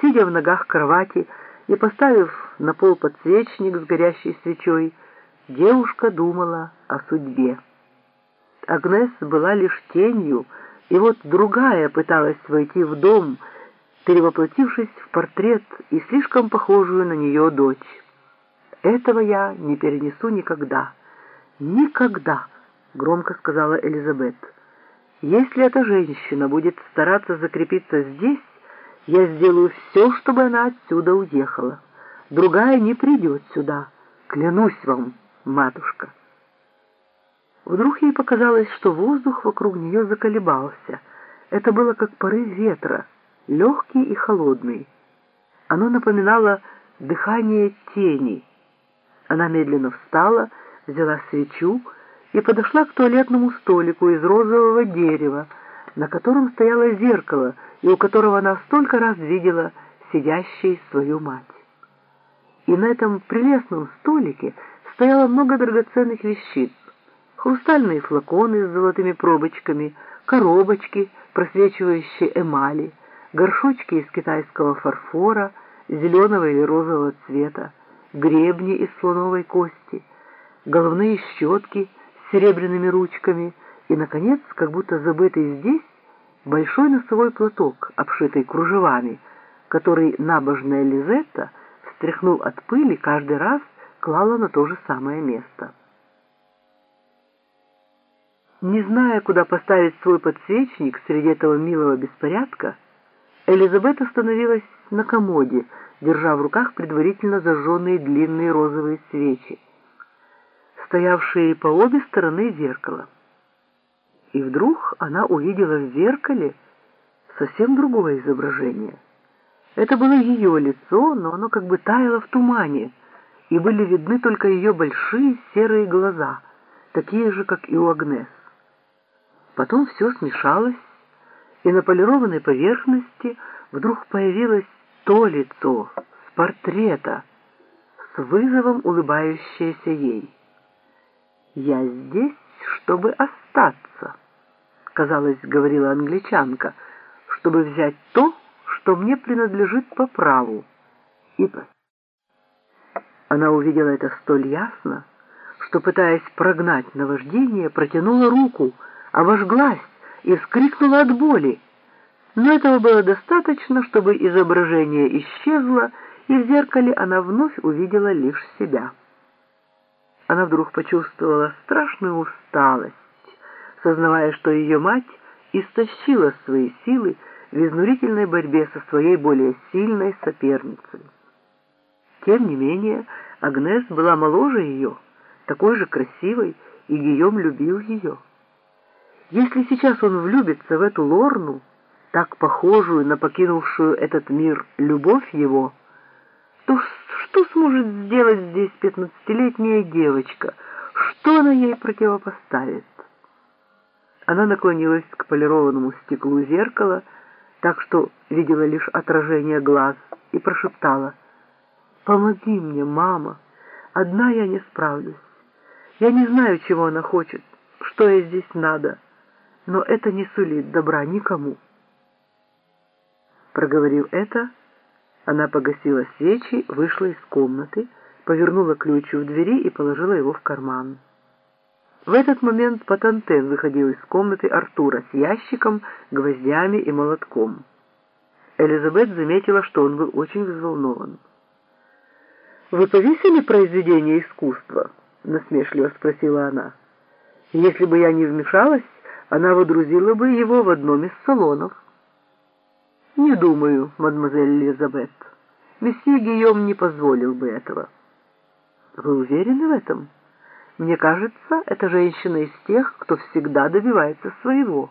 Сидя в ногах кровати и поставив на пол подсвечник с горящей свечой, девушка думала о судьбе. Агнес была лишь тенью, и вот другая пыталась войти в дом, перевоплотившись в портрет и слишком похожую на нее дочь. Этого я не перенесу никогда. Никогда, громко сказала Элизабет. Если эта женщина будет стараться закрепиться здесь, я сделаю все, чтобы она отсюда уехала. Другая не придет сюда. Клянусь вам, матушка. Вдруг ей показалось, что воздух вокруг нее заколебался. Это было как порыв ветра, легкий и холодный. Оно напоминало дыхание тени. Она медленно встала, взяла свечу и подошла к туалетному столику из розового дерева, на котором стояло зеркало и у которого она столько раз видела сидящей свою мать. И на этом прелестном столике стояло много драгоценных вещиц, хрустальные флаконы с золотыми пробочками, коробочки, просвечивающие эмали, горшочки из китайского фарфора, зеленого или розового цвета, гребни из слоновой кости, головные щетки с серебряными ручками и, наконец, как будто забытый здесь, большой носовой платок, обшитый кружевами, который набожная Лизетта, встряхнув от пыли, каждый раз клала на то же самое место. Не зная, куда поставить свой подсвечник среди этого милого беспорядка, Элизабет остановилась на комоде, держа в руках предварительно зажженные длинные розовые свечи, стоявшие по обе стороны зеркала. И вдруг она увидела в зеркале совсем другое изображение. Это было ее лицо, но оно как бы таяло в тумане, и были видны только ее большие серые глаза, такие же, как и у Агнес. Потом все смешалось, и на полированной поверхности вдруг появилось то лицо с портрета, с вызовом улыбающееся ей. «Я здесь, чтобы остаться», — казалось, говорила англичанка, «чтобы взять то, что мне принадлежит по праву». И она увидела это столь ясно, что, пытаясь прогнать наваждение, протянула руку — обожглась и вскрикнула от боли. Но этого было достаточно, чтобы изображение исчезло, и в зеркале она вновь увидела лишь себя. Она вдруг почувствовала страшную усталость, сознавая, что ее мать истощила свои силы в изнурительной борьбе со своей более сильной соперницей. Тем не менее, Агнес была моложе ее, такой же красивой, и Гийом любил ее. Если сейчас он влюбится в эту Лорну, так похожую на покинувшую этот мир любовь его, то что сможет сделать здесь пятнадцатилетняя девочка? Что она ей противопоставит? Она наклонилась к полированному стеклу зеркала, так что видела лишь отражение глаз, и прошептала, «Помоги мне, мама, одна я не справлюсь. Я не знаю, чего она хочет, что ей здесь надо» но это не сулит добра никому. Проговорив это, она погасила свечи, вышла из комнаты, повернула ключ в двери и положила его в карман. В этот момент Патантен выходил из комнаты Артура с ящиком, гвоздями и молотком. Элизабет заметила, что он был очень взволнован. «Вы повесили произведение искусства?» — насмешливо спросила она. «Если бы я не вмешалась, она водрузила бы его в одном из салонов. «Не думаю, мадемуазель Элизабет. Месье Гийом не позволил бы этого». «Вы уверены в этом? Мне кажется, эта женщина из тех, кто всегда добивается своего.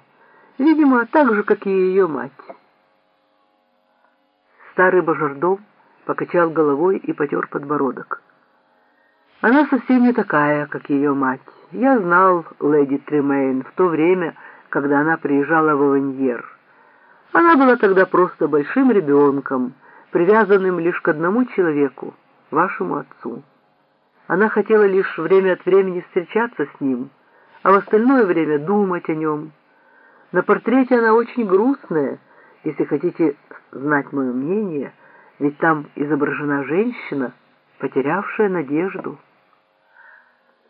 Видимо, так же, как и ее мать». Старый Божардов покачал головой и потер подбородок. Она совсем не такая, как ее мать. Я знал леди Тремейн в то время, когда она приезжала в Аваньер. Она была тогда просто большим ребенком, привязанным лишь к одному человеку, вашему отцу. Она хотела лишь время от времени встречаться с ним, а в остальное время думать о нем. На портрете она очень грустная, Если хотите знать мое мнение, ведь там изображена женщина, потерявшая надежду.